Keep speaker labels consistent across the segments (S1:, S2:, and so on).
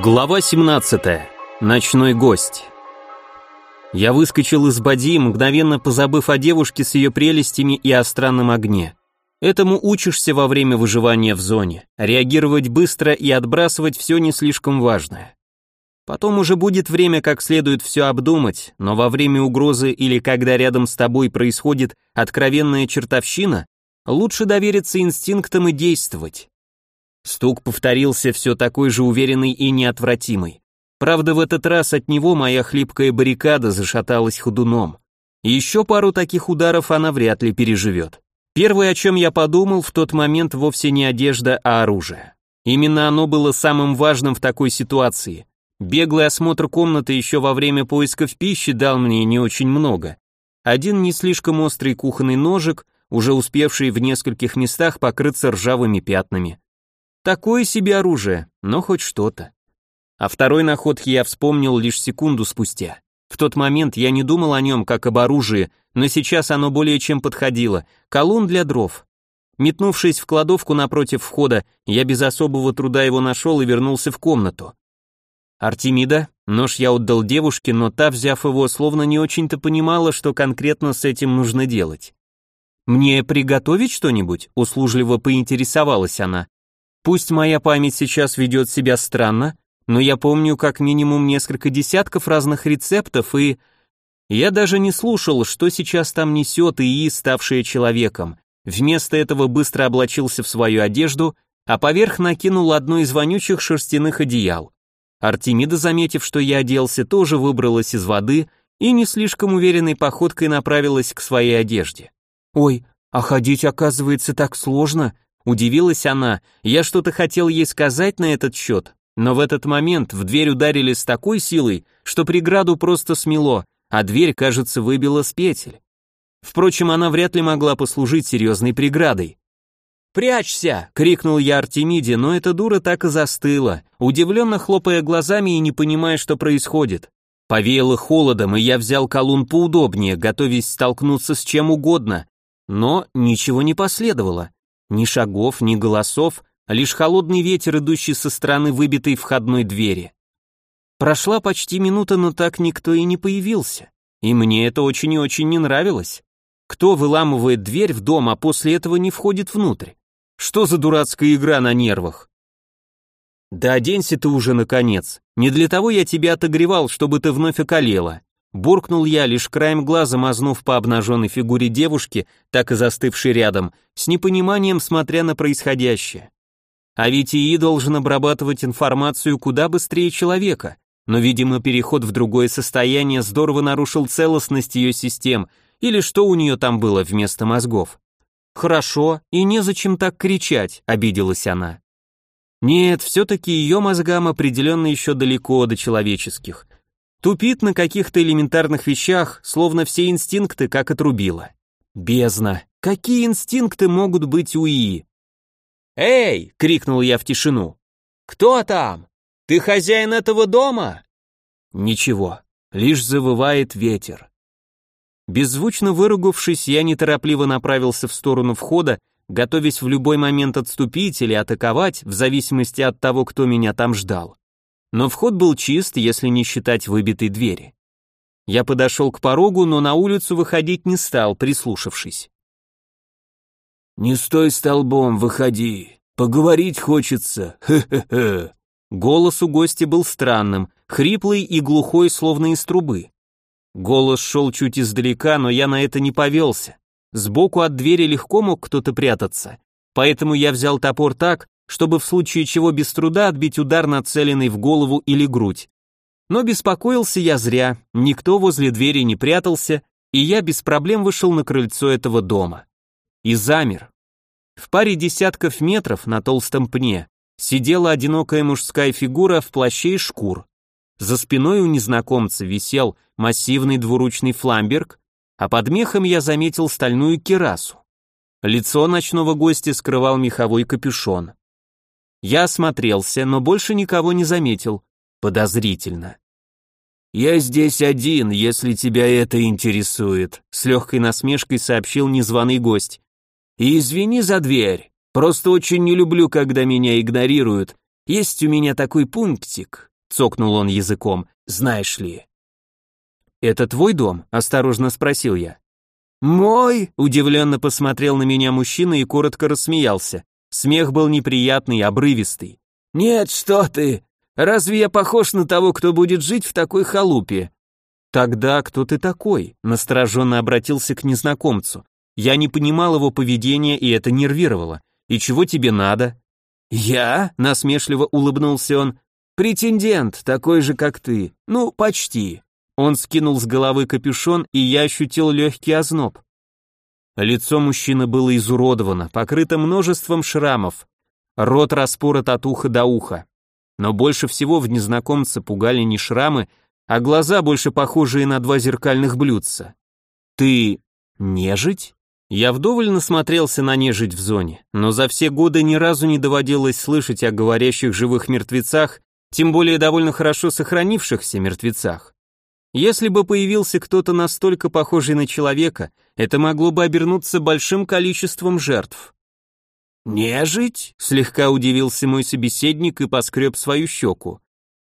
S1: Глава 17. Ночной гость. Я выскочил из боди, мгновенно позабыв о девушке с ее прелестями и о странном огне. Этому учишься во время выживания в зоне. Реагировать быстро и отбрасывать все не слишком важное. Потом уже будет время как следует все обдумать, но во время угрозы или когда рядом с тобой происходит откровенная чертовщина, лучше довериться инстинктам и действовать. Стук повторился все такой же уверенный и неотвратимый. Правда, в этот раз от него моя хлипкая баррикада зашаталась ходуном. Еще пару таких ударов она вряд ли переживет. Первое, о чем я подумал в тот момент, вовсе не одежда, а оружие. Именно оно было самым важным в такой ситуации. Беглый осмотр комнаты еще во время поисков пищи дал мне не очень много. Один не слишком острый кухонный ножик, уже успевший в нескольких местах покрыться ржавыми пятнами. Такое себе оружие, но хоть что-то. А второй находке я вспомнил лишь секунду спустя. В тот момент я не думал о нем как об оружии, но сейчас оно более чем подходило. Колун для дров. Метнувшись в кладовку напротив входа, я без особого труда его нашел и вернулся в комнату. Артемида, нож я отдал девушке, но та, взяв его, словно не очень-то понимала, что конкретно с этим нужно делать. «Мне приготовить что-нибудь?» — услужливо поинтересовалась она. «Пусть моя память сейчас ведет себя странно, но я помню как минимум несколько десятков разных рецептов и... Я даже не слушал, что сейчас там несет ИИ, ставшая человеком. Вместо этого быстро облачился в свою одежду, а поверх накинул одно из вонючих шерстяных одеял. Артемида, заметив, что я оделся, тоже выбралась из воды и не слишком уверенной походкой направилась к своей одежде. «Ой, а ходить, оказывается, так сложно», — удивилась она. Я что-то хотел ей сказать на этот счет, но в этот момент в дверь ударили с такой силой, что преграду просто смело, а дверь, кажется, выбила с петель. Впрочем, она вряд ли могла послужить серьезной преградой. «Прячься!» — крикнул я Артемиде, но эта дура так и застыла, удивленно хлопая глазами и не понимая, что происходит. Повеяло холодом, и я взял колун поудобнее, готовясь столкнуться с чем угодно. Но ничего не последовало. Ни шагов, ни голосов, лишь холодный ветер, идущий со стороны выбитой входной двери. Прошла почти минута, но так никто и не появился. И мне это очень и очень не нравилось. Кто выламывает дверь в дом, а после этого не входит внутрь? Что за дурацкая игра на нервах? Да оденься ты уже, наконец. Не для того я тебя отогревал, чтобы ты вновь околела. Буркнул я, лишь краем глаза мазнув по обнаженной фигуре девушки, так и застывшей рядом, с непониманием смотря на происходящее. А ведь ИИ должен обрабатывать информацию куда быстрее человека, но, видимо, переход в другое состояние здорово нарушил целостность ее систем, или что у нее там было вместо мозгов. «Хорошо, и незачем так кричать», — обиделась она. Нет, все-таки ее мозгам определенно еще далеко до человеческих. Тупит на каких-то элементарных вещах, словно все инстинкты как отрубила. Бездна. Какие инстинкты могут быть у ИИ? «Эй!» — крикнул я в тишину. «Кто там? Ты хозяин этого дома?» Ничего, лишь завывает ветер. Беззвучно выругавшись, я неторопливо направился в сторону входа, готовясь в любой момент отступить или атаковать, в зависимости от того, кто меня там ждал. Но вход был чист, если не считать выбитой двери. Я подошел к порогу, но на улицу выходить не стал, прислушавшись. «Не стой столбом, выходи, поговорить хочется, хе-хе-хе». Голос у гостя был странным, хриплый и глухой, словно из трубы. Голос шел чуть издалека, но я на это не повелся. Сбоку от двери легко мог кто-то прятаться, поэтому я взял топор так, чтобы в случае чего без труда отбить удар, нацеленный в голову или грудь. Но беспокоился я зря, никто возле двери не прятался, и я без проблем вышел на крыльцо этого дома. И замер. В паре десятков метров на толстом пне сидела одинокая мужская фигура в плаще и шкур. За спиной у незнакомца висел массивный двуручный фламберг, а под мехом я заметил стальную кирасу. Лицо ночного гостя скрывал меховой капюшон. Я осмотрелся, но больше никого не заметил. Подозрительно. «Я здесь один, если тебя это интересует», — с легкой насмешкой сообщил незваный гость.
S2: И извини за дверь, просто очень не люблю, когда меня игнорируют. Есть у меня такой пунктик, цокнул он языком, знаешь ли.
S1: Это твой дом? осторожно спросил я.
S2: Мой?
S1: Удивленно посмотрел на меня мужчина и коротко рассмеялся. Смех был неприятный, обрывистый.
S2: Нет, что ты? Разве я похож на того, кто будет жить в такой халупе?
S1: Тогда кто ты такой? Настороженно обратился к незнакомцу. Я не понимал его поведения, и это нервировало. И чего тебе надо?
S2: Я? Насмешливо улыбнулся он. Претендент, такой же, как ты. Ну, почти.
S1: Он скинул с головы капюшон, и я ощутил легкий озноб. Лицо мужчины было изуродовано, покрыто множеством шрамов. Рот распорот от уха до уха. Но больше всего в незнакомце пугали не шрамы, а глаза, больше похожие на два зеркальных блюдца. «Ты... нежить?» Я вдоволь насмотрелся на нежить в зоне, но за все годы ни разу не доводилось слышать о говорящих живых мертвецах, тем более довольно хорошо сохранившихся мертвецах. Если бы появился кто-то настолько похожий на человека, это могло бы обернуться большим количеством жертв.
S2: «Нежить?»
S1: — слегка удивился мой собеседник и поскреб свою щеку.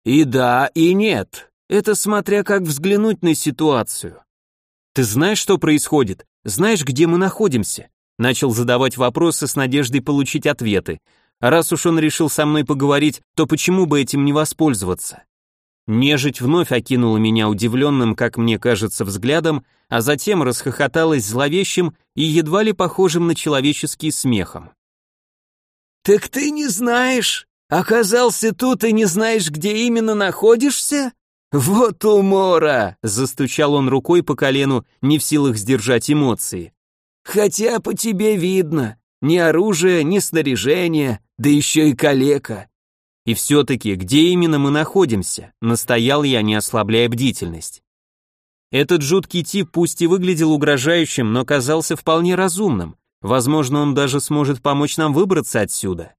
S2: «И да, и нет. Это смотря как взглянуть на ситуацию.
S1: Ты знаешь, что происходит? Знаешь, где мы находимся?» Начал задавать вопросы с надеждой получить ответы. раз уж он решил со мной поговорить, то почему бы этим не воспользоваться? Нежить вновь окинула меня удивленным, как мне кажется, взглядом, а затем расхохоталась зловещим и едва ли похожим на человеческий смехом.
S2: «Так ты не знаешь? Оказался тут и не знаешь, где именно находишься? «Вот умора!» — застучал он рукой по колену, не в силах сдержать эмоции. «Хотя по тебе видно, ни оружия, ни снаряжения, да еще и калека».
S1: «И все-таки, где именно мы находимся?» — настоял я, не ослабляя бдительность. Этот жуткий тип пусть и выглядел угрожающим, но казался вполне разумным. Возможно, он даже сможет помочь нам выбраться отсюда.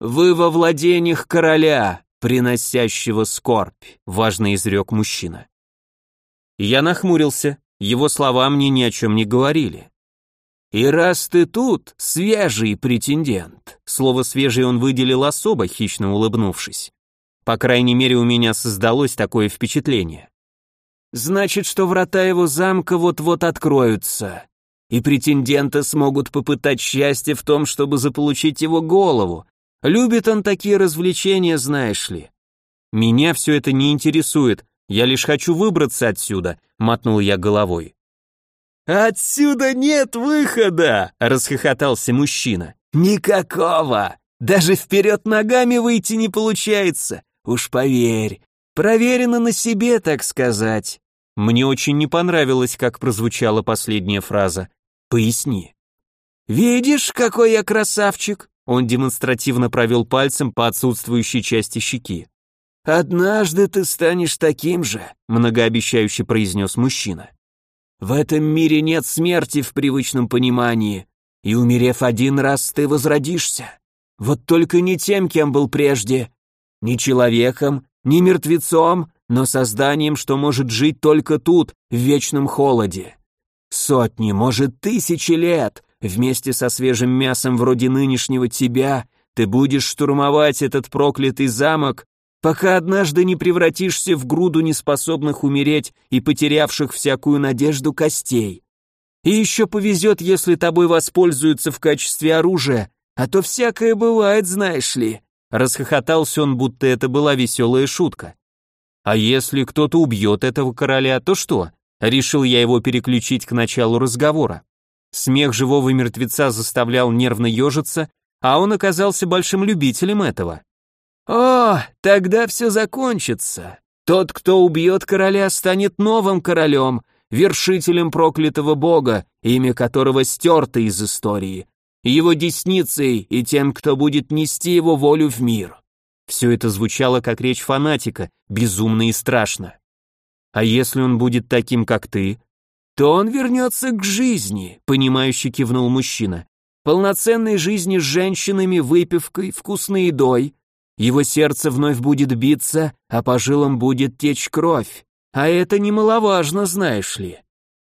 S2: «Вы во владениях короля», приносящего скорбь», — важно изрек мужчина.
S1: Я нахмурился, его слова мне ни о чем не говорили.
S2: «И раз ты тут, свежий претендент»,
S1: слово «свежий» он выделил особо, хищно улыбнувшись. По крайней мере, у меня создалось такое впечатление.
S2: «Значит, что врата его замка вот-вот откроются, и претенденты смогут попытать счастье в том, чтобы заполучить его голову, Любит он такие развлечения, знаешь ли.
S1: Меня все это не интересует, я лишь хочу выбраться отсюда, мотнул я головой.
S2: Отсюда нет выхода, расхохотался мужчина. Никакого. Даже вперед ногами выйти не получается. Уж поверь, проверено на себе, так сказать.
S1: Мне очень не понравилось, как прозвучала последняя фраза. Поясни.
S2: Видишь, какой я красавчик?
S1: Он демонстративно провел пальцем по отсутствующей части щеки.
S2: «Однажды ты станешь таким же», — многообещающе произнес мужчина. «В этом мире нет смерти в привычном понимании, и, умерев один раз, ты возродишься. Вот только не тем, кем был прежде. Ни человеком, ни мертвецом, но созданием, что может жить только тут, в вечном холоде. Сотни, может, тысячи лет, Вместе со свежим мясом вроде нынешнего тебя ты будешь штурмовать этот проклятый замок, пока однажды не превратишься в груду неспособных умереть и потерявших всякую надежду костей. И еще повезет, если тобой воспользуются в качестве оружия, а то всякое бывает, знаешь ли».
S1: Расхохотался он, будто это была веселая шутка. «А если кто-то убьет этого короля, то что?» Решил я его переключить к началу разговора. Смех живого мертвеца заставлял нервно ежиться, а он оказался большим любителем этого.
S2: «О, тогда все закончится. Тот, кто убьет короля, станет новым королем, вершителем проклятого бога, имя которого стерто из истории, его десницей и тем, кто будет нести его волю в мир».
S1: Все это звучало как речь фанатика, безумно и страшно. «А если он будет таким, как ты?»
S2: то он вернется к жизни, понимающе кивнул мужчина. Полноценной жизни с женщинами, выпивкой, вкусной едой. Его сердце вновь будет биться, а по жилам будет течь кровь. А это немаловажно, знаешь ли.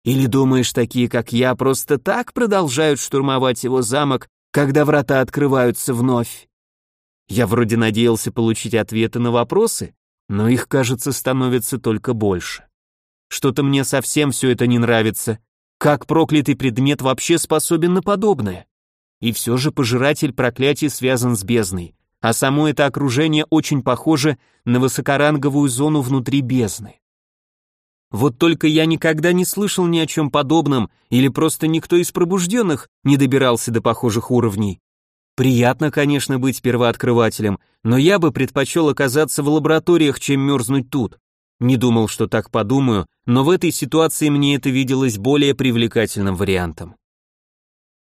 S2: Или думаешь, такие, как я, просто так продолжают штурмовать его замок, когда врата открываются вновь? Я вроде надеялся получить ответы на вопросы, но их, кажется, становится только больше. Что-то мне совсем все это не нравится. Как проклятый предмет вообще способен на подобное? И все же пожиратель проклятий связан с бездной, а само это окружение очень похоже на высокоранговую зону внутри бездны. Вот только я никогда не слышал ни о чем подобном, или просто никто из пробужденных не добирался до похожих уровней. Приятно, конечно, быть первооткрывателем, но я бы предпочел оказаться в лабораториях, чем мерзнуть тут. Не думал, что так подумаю, но в этой ситуации мне это виделось более привлекательным вариантом.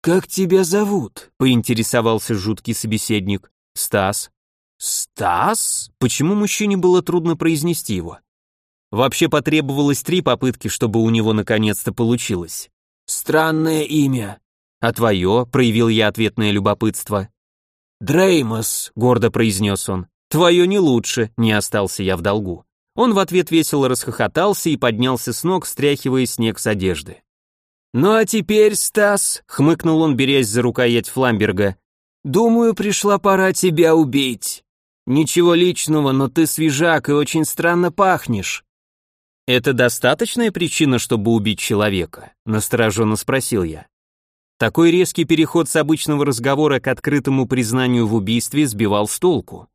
S2: «Как тебя зовут?» — поинтересовался жуткий собеседник. «Стас». «Стас?» Почему мужчине было трудно произнести его? Вообще потребовалось три попытки, чтобы у него наконец-то получилось. «Странное имя». «А твое?» — проявил я ответное любопытство. «Дреймос», — гордо произнес он. «Твое не лучше», — не остался я в долгу. Он в ответ весело расхохотался и поднялся с ног, стряхивая снег с одежды. «Ну а теперь, Стас», — хмыкнул он, берясь за рукоять Фламберга, «думаю, пришла пора тебя убить. Ничего личного, но ты свежак и очень странно пахнешь. «Это достаточная причина, чтобы убить человека?» – настороженно спросил я. Такой резкий переход с обычного разговора к открытому признанию в убийстве сбивал с толку.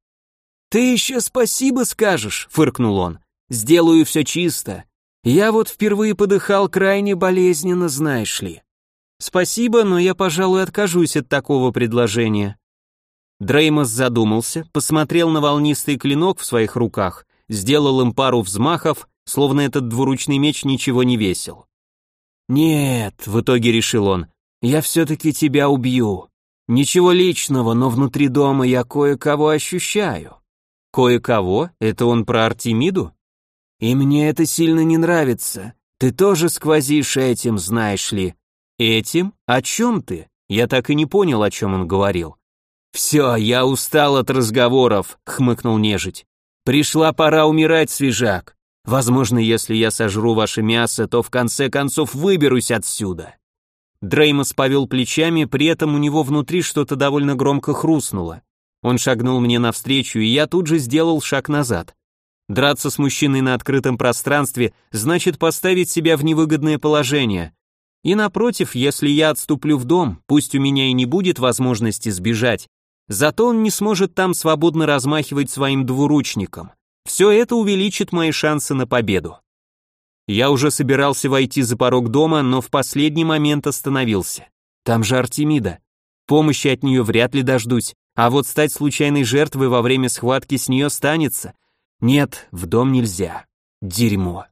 S2: «Ты еще спасибо скажешь», — фыркнул он. «Сделаю все чисто. Я вот впервые подыхал крайне болезненно, знаешь ли». «Спасибо, но я, пожалуй, откажусь от такого предложения». Дреймос задумался, посмотрел на волнистый клинок в своих руках, сделал им пару взмахов словно этот двуручный меч ничего не весил. «Нет», — в итоге решил он, — «я все-таки тебя убью. Ничего личного, но внутри дома я кое-кого ощущаю». «Кое-кого? Это он про Артемиду?» «И мне это сильно не нравится. Ты тоже сквозишь этим, знаешь ли». «Этим? О чем ты?» Я так и не понял, о чем он говорил. «Все, я устал от разговоров», — хмыкнул нежить. «Пришла пора умирать, свежак. Возможно, если я сожру ваше мясо, то в конце концов выберусь отсюда. Дреймос повел плечами, при этом у него внутри что-то довольно громко хрустнуло. Он шагнул мне навстречу, и я тут же сделал шаг назад. Драться с мужчиной на открытом пространстве значит поставить себя в невыгодное положение. И напротив, если я отступлю в дом, пусть у меня и не будет возможности сбежать, зато он не сможет там свободно размахивать своим двуручником. Все это увеличит мои шансы на победу. Я уже собирался войти за порог дома, но в последний момент остановился. Там же Артемида. Помощи от нее вряд ли дождусь, а вот стать случайной жертвой во время схватки с нее станется. Нет, в дом нельзя. Дерьмо.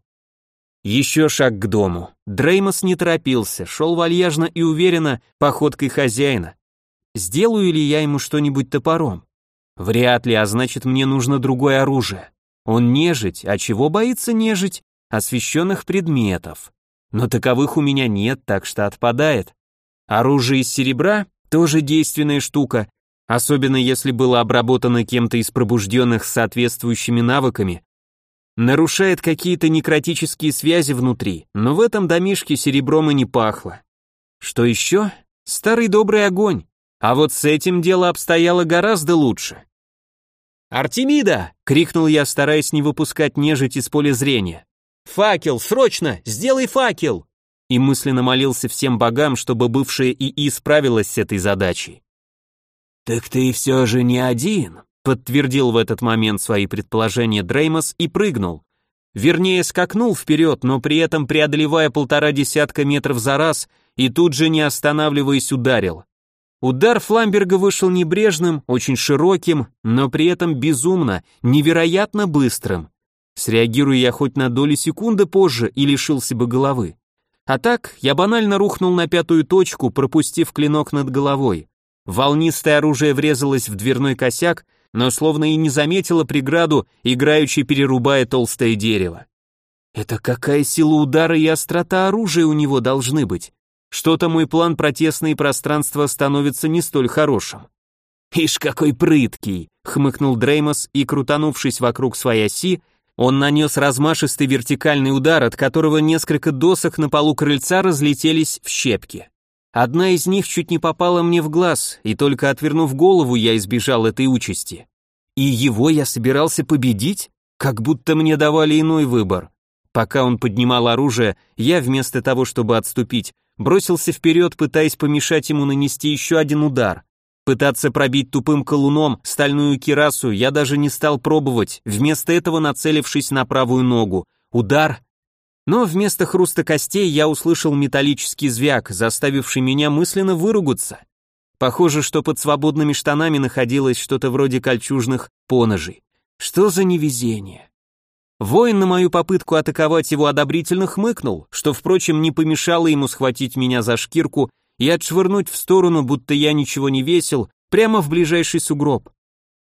S2: Еще шаг к дому. Дреймос не торопился, шел вальяжно и уверенно, походкой хозяина. Сделаю ли я ему что-нибудь топором? Вряд ли, а значит мне нужно другое оружие. Он нежить, а чего боится нежить? Освященных предметов. Но таковых у меня нет, так что отпадает. Оружие из серебра тоже действенная штука, особенно если было обработано кем-то из пробужденных соответствующими навыками. Нарушает какие-то некротические связи внутри, но в этом домишке серебром и не пахло. Что еще? Старый добрый огонь. А вот с этим дело обстояло гораздо лучше. «Артемида!» — крикнул я, стараясь не выпускать нежить из поля зрения. «Факел, срочно! Сделай факел!» И мысленно молился всем богам, чтобы бывшая ИИ справилась с этой задачей. «Так ты все же не один», — подтвердил в этот момент свои предположения Дреймос и прыгнул. Вернее, скакнул вперед, но при этом преодолевая полтора десятка метров за раз и тут же не останавливаясь ударил. Удар Фламберга вышел небрежным, очень широким, но при этом безумно, невероятно быстрым. Среагируя я хоть на долю секунды позже и лишился бы головы. А так, я банально рухнул на пятую точку, пропустив клинок над головой. Волнистое оружие врезалось в дверной косяк, но словно и не заметило преграду, играючи перерубая толстое дерево. Это какая сила удара и острота оружия у него должны быть? Что-то мой план протестные пространства становится не столь хорошим. «Ишь, какой прыткий!» — хмыкнул Дреймос и, крутанувшись вокруг своей оси,
S1: Он нанес размашистый вертикальный удар, от которого несколько досок на полу крыльца разлетелись в щепки. Одна из них чуть не попала мне в глаз, и только отвернув голову, я избежал этой участи. И его я собирался победить, как будто мне давали иной выбор. Пока он поднимал оружие, я вместо того, чтобы отступить, бросился вперед, пытаясь помешать ему нанести еще один удар. Пытаться пробить тупым колуном стальную кирасу я даже не стал пробовать, вместо этого нацелившись на правую ногу. Удар. Но вместо хруста костей я услышал металлический звяк, заставивший меня мысленно выругаться. Похоже, что под свободными штанами находилось что-то вроде кольчужных поножей. Что за невезение? Воин на мою попытку атаковать его одобрительно хмыкнул, что, впрочем, не помешало ему схватить меня за шкирку и отшвырнуть в сторону, будто я ничего не весил, прямо в ближайший сугроб.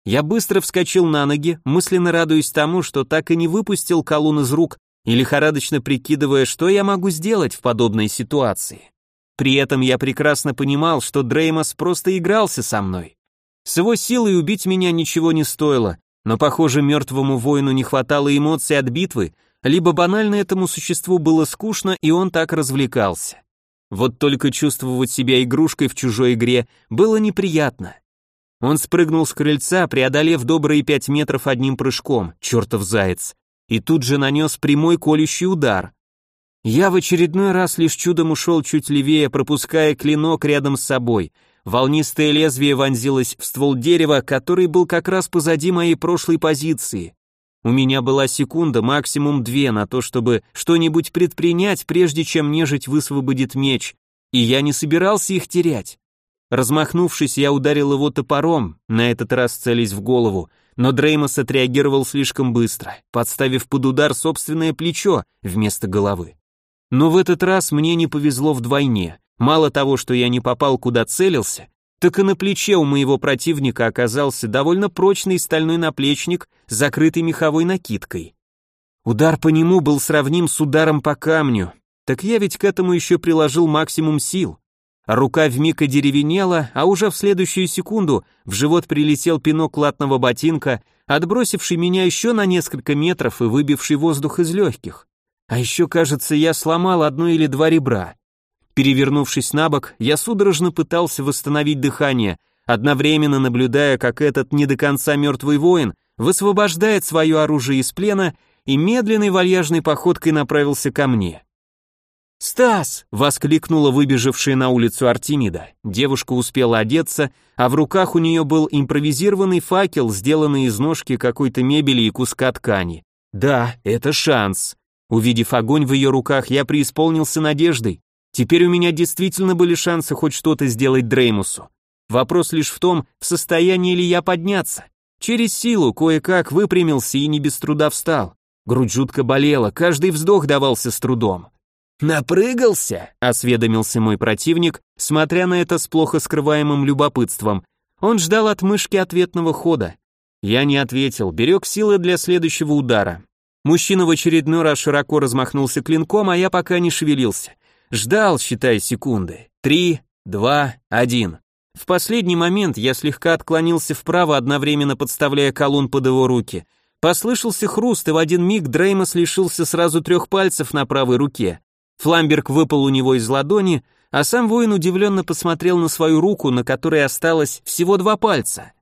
S1: Я быстро вскочил на ноги, мысленно радуясь тому, что так и не выпустил колун из рук и лихорадочно прикидывая, что я могу сделать в подобной ситуации. При этом я прекрасно понимал, что Дреймос просто игрался со мной. С его силой убить меня ничего не стоило, но, похоже, мертвому воину не хватало эмоций от битвы, либо банально этому существу было скучно, и он так развлекался. Вот только чувствовать себя игрушкой в чужой игре было неприятно. Он спрыгнул с крыльца, преодолев добрые пять метров одним прыжком, чертов заяц, и тут же нанес прямой колющий удар. Я в очередной раз лишь чудом ушел чуть левее, пропуская клинок рядом с собой — Волнистое лезвие вонзилось в ствол дерева, который был как раз позади моей прошлой позиции. У меня была секунда, максимум две, на то, чтобы что-нибудь предпринять, прежде чем нежить высвободит меч, и я не собирался их терять. Размахнувшись, я ударил его топором, на этот раз целясь в голову, но Дреймос отреагировал слишком быстро, подставив под удар собственное плечо вместо головы. Но в этот раз мне не повезло вдвойне. Мало того, что я не попал куда целился, так и на плече у моего противника оказался довольно прочный стальной наплечник, закрытый меховой накидкой. Удар по нему был сравним с ударом по камню, так я ведь к этому еще приложил максимум сил. Рука вмиг одеревенела, а уже в следующую секунду в живот прилетел пинок латного ботинка, отбросивший меня еще на несколько метров и выбивший воздух из легких. А еще, кажется, я сломал одно или два ребра. Перевернувшись на бок, я судорожно пытался восстановить дыхание, одновременно наблюдая, как этот не до конца мертвый воин высвобождает свое оружие из плена и медленной вальяжной походкой направился ко мне. «Стас!» — воскликнула выбежавшая на улицу Артемида. Девушка успела одеться, а в руках у нее был импровизированный факел, сделанный из ножки какой-то мебели и куска ткани. «Да, это шанс!» Увидев огонь в ее руках, я преисполнился надеждой. Теперь у меня действительно были шансы хоть что-то сделать Дреймусу. Вопрос лишь в том, в состоянии ли я подняться. Через силу кое-как выпрямился и не без труда встал. Грудь жутко болела, каждый вздох давался с трудом. «Напрыгался?» — осведомился мой противник, смотря на это с плохо скрываемым любопытством. Он ждал от мышки ответного хода. Я не ответил, берег силы для следующего удара. Мужчина в очередной раз широко размахнулся клинком, а я пока не шевелился. Ждал, считай секунды. Три, два, один. В последний момент я слегка отклонился вправо, одновременно подставляя колун под его руки. Послышался хруст, и в один миг Дреймос лишился сразу трех пальцев на правой руке. Фламберг выпал у него из ладони, а сам воин удивленно посмотрел на свою руку, на которой осталось всего два пальца.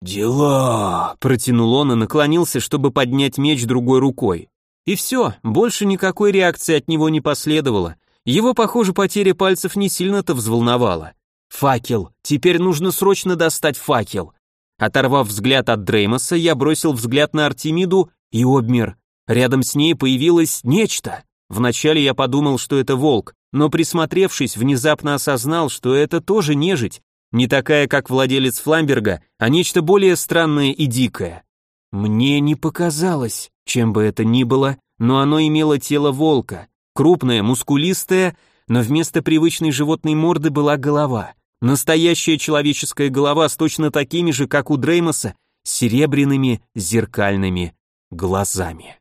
S2: «Дела!» — протянул он и наклонился, чтобы поднять меч другой рукой.
S1: И все, больше никакой реакции от него не последовало. Его, похоже, потеря пальцев не сильно-то взволновала. Факел. Теперь нужно срочно достать факел. Оторвав взгляд от Дреймоса, я бросил взгляд на Артемиду и обмер. Рядом с ней появилось нечто. Вначале я подумал, что это волк, но присмотревшись, внезапно осознал, что это тоже нежить, не такая, как владелец Фламберга, а нечто более странное и дикое. Мне не показалось, чем бы это ни было, но оно имело тело волка, Крупная, мускулистая, но вместо привычной животной морды была голова. Настоящая человеческая голова с точно такими же, как у Дреймоса, серебряными зеркальными глазами.